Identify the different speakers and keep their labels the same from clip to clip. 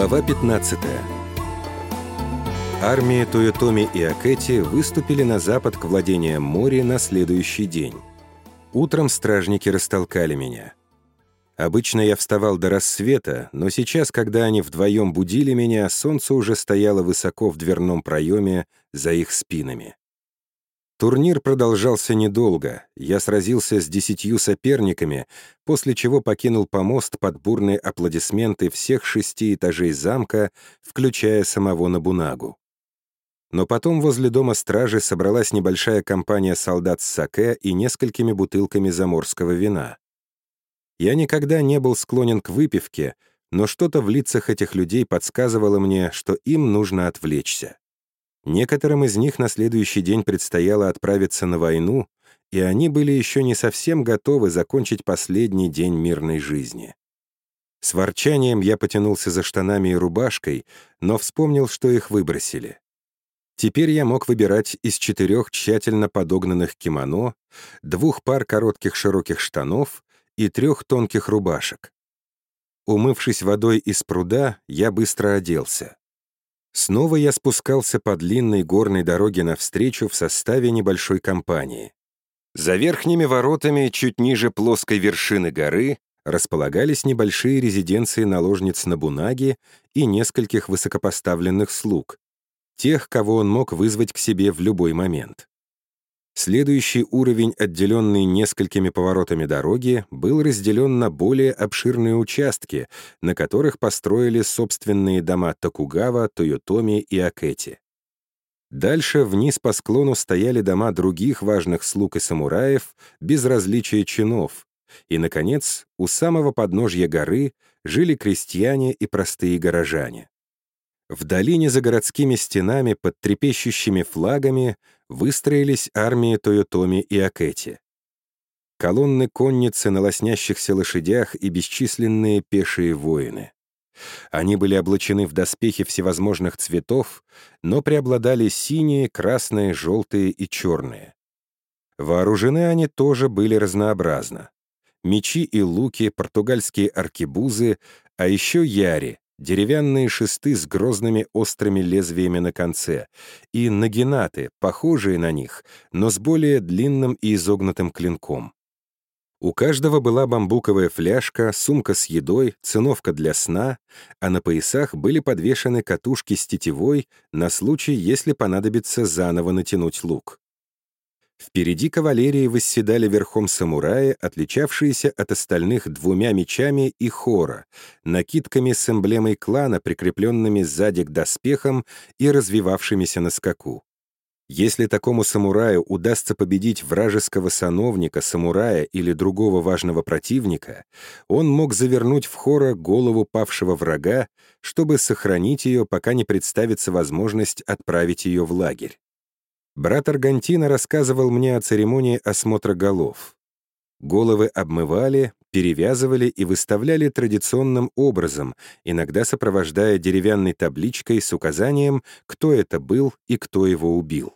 Speaker 1: Глава 15 Армии Тойотоми и Акэти выступили на запад к владениям моря на следующий день. Утром стражники растолкали меня. Обычно я вставал до рассвета, но сейчас, когда они вдвоем будили меня, солнце уже стояло высоко в дверном проеме за их спинами. Турнир продолжался недолго. Я сразился с десятью соперниками, после чего покинул помост под бурные аплодисменты всех шести этажей замка, включая самого Набунагу. Но потом возле дома стражи собралась небольшая компания солдат с саке и несколькими бутылками заморского вина. Я никогда не был склонен к выпивке, но что-то в лицах этих людей подсказывало мне, что им нужно отвлечься. Некоторым из них на следующий день предстояло отправиться на войну, и они были еще не совсем готовы закончить последний день мирной жизни. С ворчанием я потянулся за штанами и рубашкой, но вспомнил, что их выбросили. Теперь я мог выбирать из четырех тщательно подогнанных кимоно, двух пар коротких широких штанов и трех тонких рубашек. Умывшись водой из пруда, я быстро оделся. Снова я спускался по длинной горной дороге навстречу в составе небольшой компании. За верхними воротами, чуть ниже плоской вершины горы, располагались небольшие резиденции наложниц Набунаги и нескольких высокопоставленных слуг, тех, кого он мог вызвать к себе в любой момент. Следующий уровень, отделенный несколькими поворотами дороги, был разделен на более обширные участки, на которых построили собственные дома Токугава, Тойотоми и Акэти. Дальше вниз по склону стояли дома других важных слуг и самураев, без различия чинов. И, наконец, у самого подножья горы жили крестьяне и простые горожане. В долине за городскими стенами под трепещущими флагами выстроились армии Тойотоми и Акэти. Колонны конницы на лоснящихся лошадях и бесчисленные пешие воины. Они были облачены в доспехи всевозможных цветов, но преобладали синие, красные, желтые и черные. Вооружены они тоже были разнообразно. Мечи и луки, португальские аркебузы, а еще яри, деревянные шесты с грозными острыми лезвиями на конце, и нагинаты, похожие на них, но с более длинным и изогнутым клинком. У каждого была бамбуковая фляжка, сумка с едой, циновка для сна, а на поясах были подвешены катушки с тетивой на случай, если понадобится заново натянуть лук. Впереди кавалерии восседали верхом самураи, отличавшиеся от остальных двумя мечами и хора, накидками с эмблемой клана, прикрепленными сзади к доспехам и развивавшимися на скаку. Если такому самураю удастся победить вражеского сановника, самурая или другого важного противника, он мог завернуть в хора голову павшего врага, чтобы сохранить ее, пока не представится возможность отправить ее в лагерь. Брат Аргантина рассказывал мне о церемонии осмотра голов. Головы обмывали, перевязывали и выставляли традиционным образом, иногда сопровождая деревянной табличкой с указанием, кто это был и кто его убил.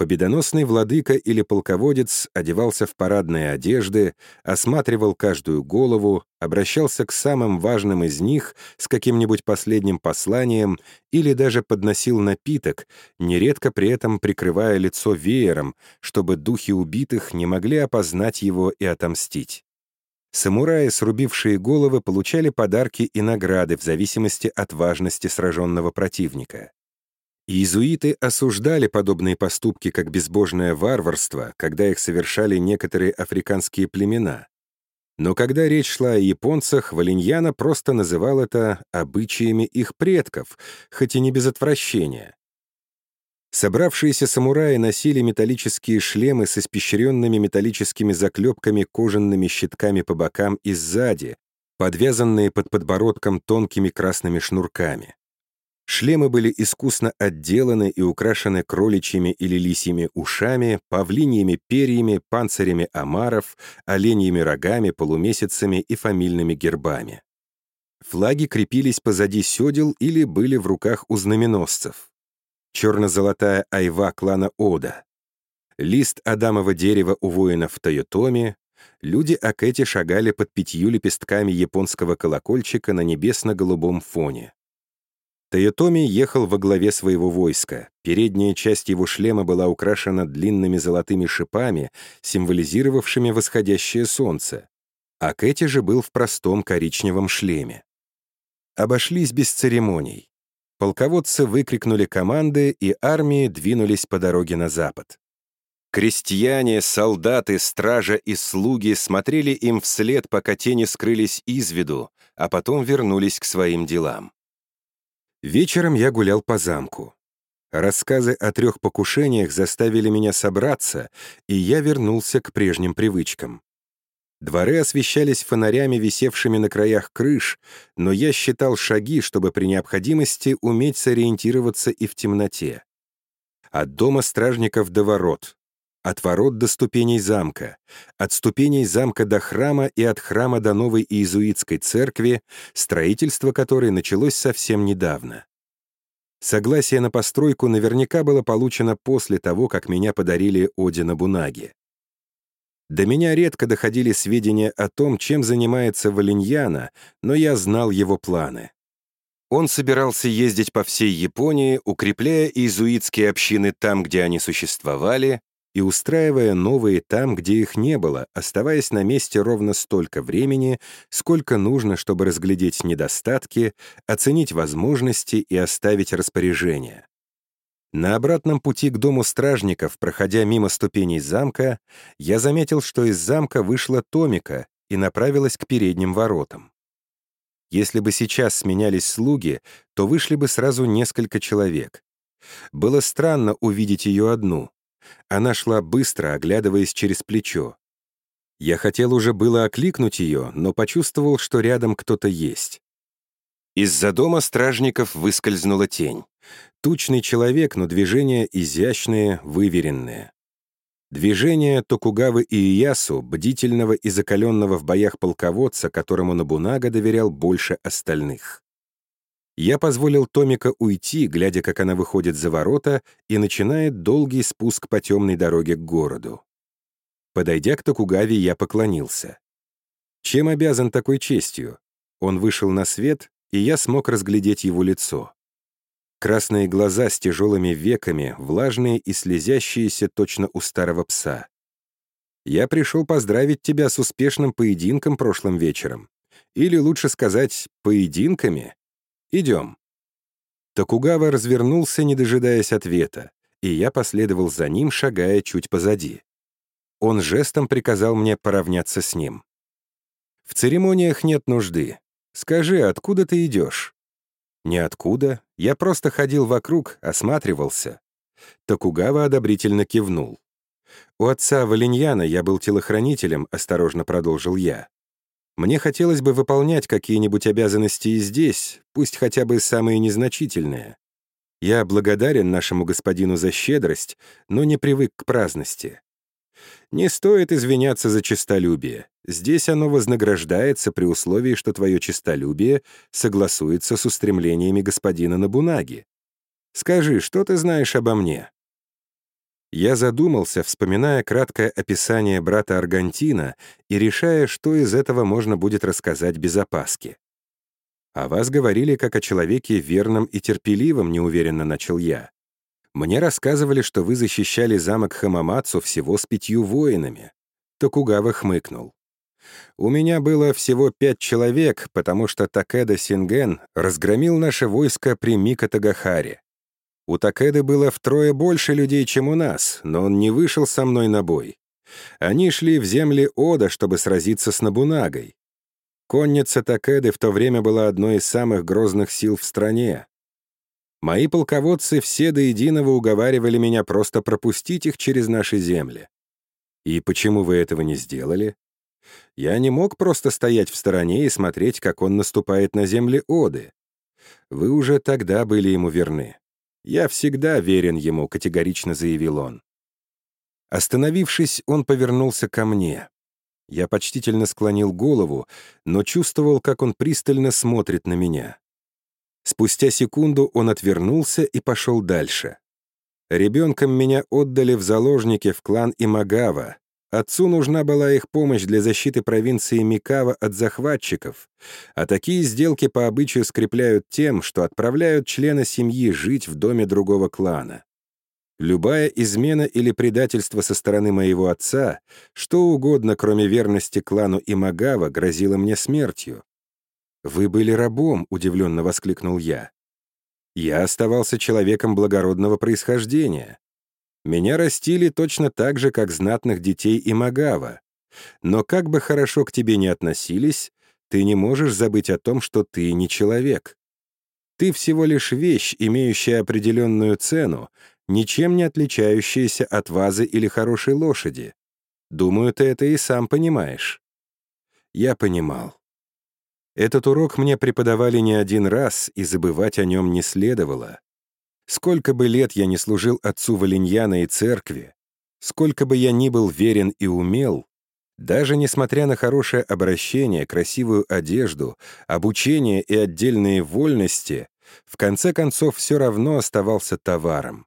Speaker 1: Победоносный владыка или полководец одевался в парадные одежды, осматривал каждую голову, обращался к самым важным из них с каким-нибудь последним посланием или даже подносил напиток, нередко при этом прикрывая лицо веером, чтобы духи убитых не могли опознать его и отомстить. Самураи, срубившие головы, получали подарки и награды в зависимости от важности сраженного противника. Иезуиты осуждали подобные поступки как безбожное варварство, когда их совершали некоторые африканские племена. Но когда речь шла о японцах, Валиньяна просто называл это обычаями их предков, хоть и не без отвращения. Собравшиеся самураи носили металлические шлемы с испещренными металлическими заклепками кожаными щитками по бокам и сзади, подвязанные под подбородком тонкими красными шнурками. Шлемы были искусно отделаны и украшены кроличьими или лисьими ушами, павлиньими перьями, панцирями омаров, оленьими рогами, полумесяцами и фамильными гербами. Флаги крепились позади седел или были в руках у знаменосцев. Черно-золотая айва клана Ода. Лист адамового дерева у воинов в Тойотоме. Люди Акэти шагали под пятью лепестками японского колокольчика на небесно-голубом фоне. Тойотоми ехал во главе своего войска. Передняя часть его шлема была украшена длинными золотыми шипами, символизировавшими восходящее солнце. А Кэти же был в простом коричневом шлеме. Обошлись без церемоний. Полководцы выкрикнули команды, и армии двинулись по дороге на запад. Крестьяне, солдаты, стража и слуги смотрели им вслед, пока тени скрылись из виду, а потом вернулись к своим делам. Вечером я гулял по замку. Рассказы о трех покушениях заставили меня собраться, и я вернулся к прежним привычкам. Дворы освещались фонарями, висевшими на краях крыш, но я считал шаги, чтобы при необходимости уметь сориентироваться и в темноте. От дома стражников до ворот, от ворот до ступеней замка, от ступеней замка до храма и от храма до новой иезуитской церкви, строительство которой началось совсем недавно. Согласие на постройку наверняка было получено после того, как меня подарили Одина Бунаги. До меня редко доходили сведения о том, чем занимается Валиньяна, но я знал его планы. Он собирался ездить по всей Японии, укрепляя иезуитские общины там, где они существовали, и устраивая новые там, где их не было, оставаясь на месте ровно столько времени, сколько нужно, чтобы разглядеть недостатки, оценить возможности и оставить распоряжение. На обратном пути к дому стражников, проходя мимо ступеней замка, я заметил, что из замка вышла Томика и направилась к передним воротам. Если бы сейчас сменялись слуги, то вышли бы сразу несколько человек. Было странно увидеть ее одну, она шла быстро, оглядываясь через плечо. Я хотел уже было окликнуть ее, но почувствовал, что рядом кто-то есть. Из-за дома стражников выскользнула тень. Тучный человек, но движения изящные, выверенные. Движение Токугавы Иясу, бдительного и закаленного в боях полководца, которому Набунага доверял больше остальных. Я позволил Томика уйти, глядя, как она выходит за ворота и начинает долгий спуск по темной дороге к городу. Подойдя к Токугаве, я поклонился. Чем обязан такой честью? Он вышел на свет, и я смог разглядеть его лицо. Красные глаза с тяжелыми веками, влажные и слезящиеся точно у старого пса. Я пришел поздравить тебя с успешным поединком прошлым вечером. Или лучше сказать, поединками. Идем». Токугава развернулся, не дожидаясь ответа, и я последовал за ним, шагая чуть позади. Он жестом приказал мне поравняться с ним. «В церемониях нет нужды. Скажи, откуда ты идешь?» «Ниоткуда. Я просто ходил вокруг, осматривался». Токугава одобрительно кивнул. «У отца Валиньяна я был телохранителем», — осторожно продолжил я. Мне хотелось бы выполнять какие-нибудь обязанности и здесь, пусть хотя бы самые незначительные. Я благодарен нашему господину за щедрость, но не привык к праздности. Не стоит извиняться за честолюбие. Здесь оно вознаграждается при условии, что твое честолюбие согласуется с устремлениями господина Набунаги. Скажи, что ты знаешь обо мне? Я задумался, вспоминая краткое описание брата Аргантина и решая, что из этого можно будет рассказать без опаски. «О вас говорили как о человеке верном и терпеливом», — неуверенно начал я. «Мне рассказывали, что вы защищали замок Хамамацу всего с пятью воинами». Токугава хмыкнул. «У меня было всего пять человек, потому что Такеда Синген разгромил наше войско при Микотагахаре. У Такеды было втрое больше людей, чем у нас, но он не вышел со мной на бой. Они шли в земли Ода, чтобы сразиться с Набунагой. Конница Такеды в то время была одной из самых грозных сил в стране. Мои полководцы все до единого уговаривали меня просто пропустить их через наши земли. И почему вы этого не сделали? Я не мог просто стоять в стороне и смотреть, как он наступает на земли Оды. Вы уже тогда были ему верны. «Я всегда верен ему», — категорично заявил он. Остановившись, он повернулся ко мне. Я почтительно склонил голову, но чувствовал, как он пристально смотрит на меня. Спустя секунду он отвернулся и пошел дальше. Ребенком меня отдали в заложники в клан Имагава. Отцу нужна была их помощь для защиты провинции Микава от захватчиков, а такие сделки по обычаю скрепляют тем, что отправляют члена семьи жить в доме другого клана. Любая измена или предательство со стороны моего отца, что угодно, кроме верности клану Имагава, грозило мне смертью. «Вы были рабом», — удивленно воскликнул я. «Я оставался человеком благородного происхождения. Меня растили точно так же, как знатных детей Имагава. Но как бы хорошо к тебе ни относились, ты не можешь забыть о том, что ты не человек. Ты всего лишь вещь, имеющая определенную цену, ничем не отличающаяся от вазы или хорошей лошади. Думаю, ты это и сам понимаешь. Я понимал. Этот урок мне преподавали не один раз, и забывать о нем не следовало. Сколько бы лет я не служил отцу Валиньяна и церкви, сколько бы я ни был верен и умел, даже несмотря на хорошее обращение, красивую одежду, обучение и отдельные вольности, в конце концов все равно оставался товаром.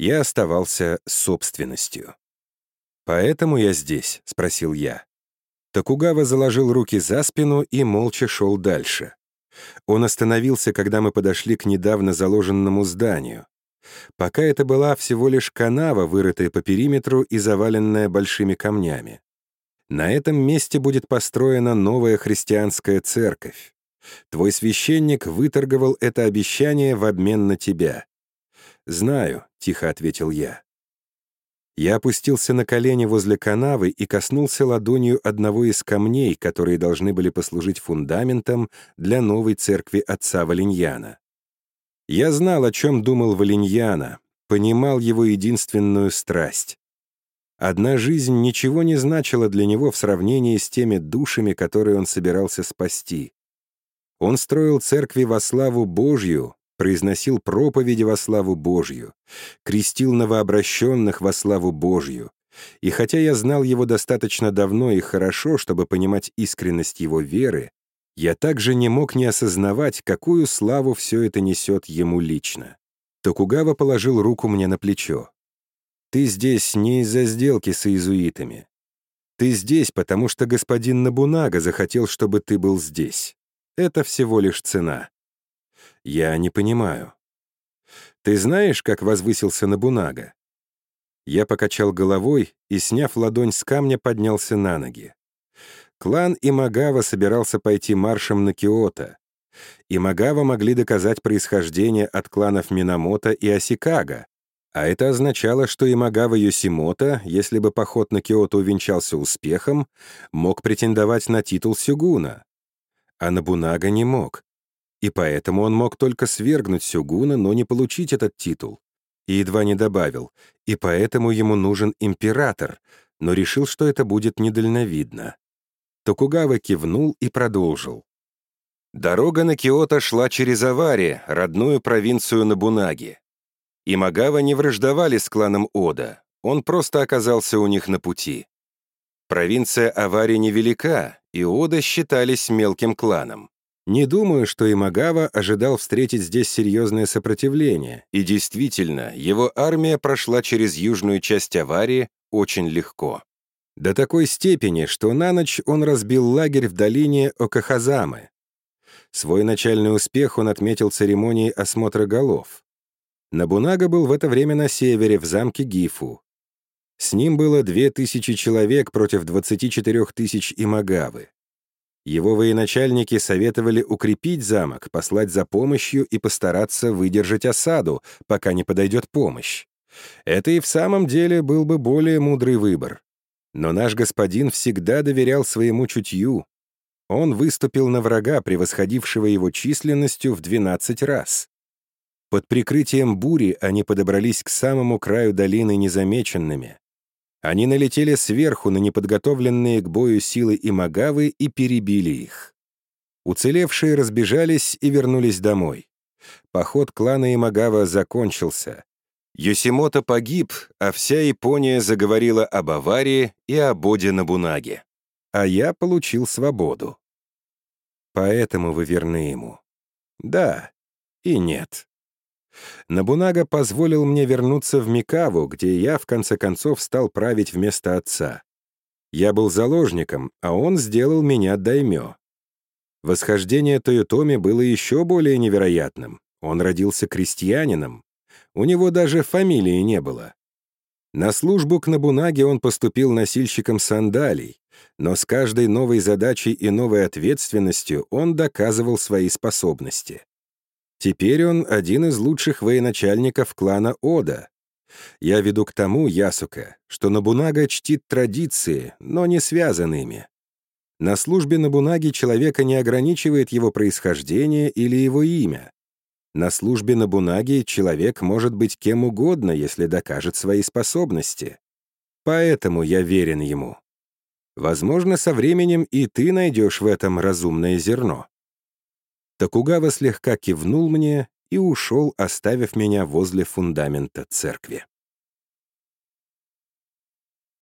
Speaker 1: Я оставался собственностью. «Поэтому я здесь?» — спросил я. Токугава заложил руки за спину и молча шел дальше. Он остановился, когда мы подошли к недавно заложенному зданию. Пока это была всего лишь канава, вырытая по периметру и заваленная большими камнями. На этом месте будет построена новая христианская церковь. Твой священник выторговал это обещание в обмен на тебя. «Знаю», — тихо ответил я. Я опустился на колени возле канавы и коснулся ладонью одного из камней, которые должны были послужить фундаментом для новой церкви отца Валиньяна. Я знал, о чем думал Валиньяна, понимал его единственную страсть. Одна жизнь ничего не значила для него в сравнении с теми душами, которые он собирался спасти. Он строил церкви во славу Божью, произносил проповеди во славу Божью, крестил новообращенных во славу Божью. И хотя я знал его достаточно давно и хорошо, чтобы понимать искренность его веры, я также не мог не осознавать, какую славу все это несет ему лично. Токугава положил руку мне на плечо. «Ты здесь не из-за сделки с иезуитами. Ты здесь, потому что господин Набунага захотел, чтобы ты был здесь. Это всего лишь цена. Я не понимаю. Ты знаешь, как возвысился Набунага? Я покачал головой и, сняв ладонь с камня, поднялся на ноги. Клан Имагава собирался пойти маршем на Киото. Имагава могли доказать происхождение от кланов Минамото и Осикага, а это означало, что Имагава Йосимото, если бы поход на Киото увенчался успехом, мог претендовать на титул Сюгуна. А Набунага не мог и поэтому он мог только свергнуть Сюгуна, но не получить этот титул. И едва не добавил, и поэтому ему нужен император, но решил, что это будет недальновидно. Токугава кивнул и продолжил. Дорога на Киото шла через Авари, родную провинцию Набунаги. Магава не враждовали с кланом Ода, он просто оказался у них на пути. Провинция Авари невелика, и Ода считались мелким кланом. Не думаю, что Имагава ожидал встретить здесь серьезное сопротивление, и действительно, его армия прошла через южную часть аварии очень легко. До такой степени, что на ночь он разбил лагерь в долине Окахазамы. Свой начальный успех он отметил церемонией осмотра голов. Набунага был в это время на севере, в замке Гифу. С ним было 2000 человек против 24 тысяч Имагавы. Его военачальники советовали укрепить замок, послать за помощью и постараться выдержать осаду, пока не подойдет помощь. Это и в самом деле был бы более мудрый выбор. Но наш господин всегда доверял своему чутью. Он выступил на врага, превосходившего его численностью в 12 раз. Под прикрытием бури они подобрались к самому краю долины незамеченными. Они налетели сверху на неподготовленные к бою силы Имагавы и перебили их. Уцелевшие разбежались и вернулись домой. Поход клана Имагава закончился. Йосимото погиб, а вся Япония заговорила об аварии и о боде на Бунаге. А я получил свободу. Поэтому вы верны ему. Да и нет. Набунага позволил мне вернуться в Микаву, где я, в конце концов, стал править вместо отца. Я был заложником, а он сделал меня даймё. Восхождение Тойотоми было еще более невероятным. Он родился крестьянином. У него даже фамилии не было. На службу к Набунаге он поступил носильщиком сандалий, но с каждой новой задачей и новой ответственностью он доказывал свои способности. Теперь он один из лучших военачальников клана Ода. Я веду к тому, Ясука, что Набунага чтит традиции, но не связан ими. На службе Набунаги человека не ограничивает его происхождение или его имя. На службе Набунаги человек может быть кем угодно, если докажет свои способности. Поэтому я верен ему. Возможно, со временем и ты найдешь в этом разумное зерно. Токугава слегка кивнул мне и ушел, оставив меня возле фундамента церкви.